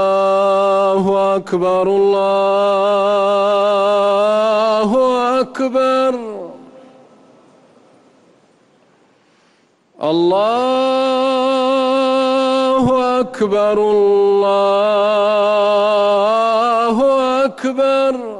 الله أكبر الله أكبر الله أكبر الله أكبر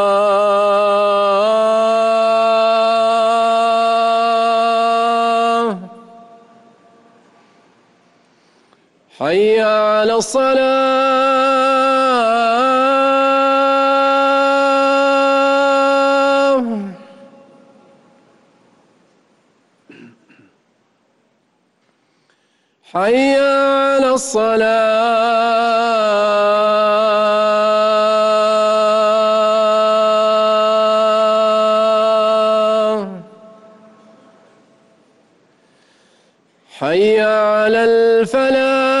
حي على الصلاة. حي على الصلاة. حي على الفلاح.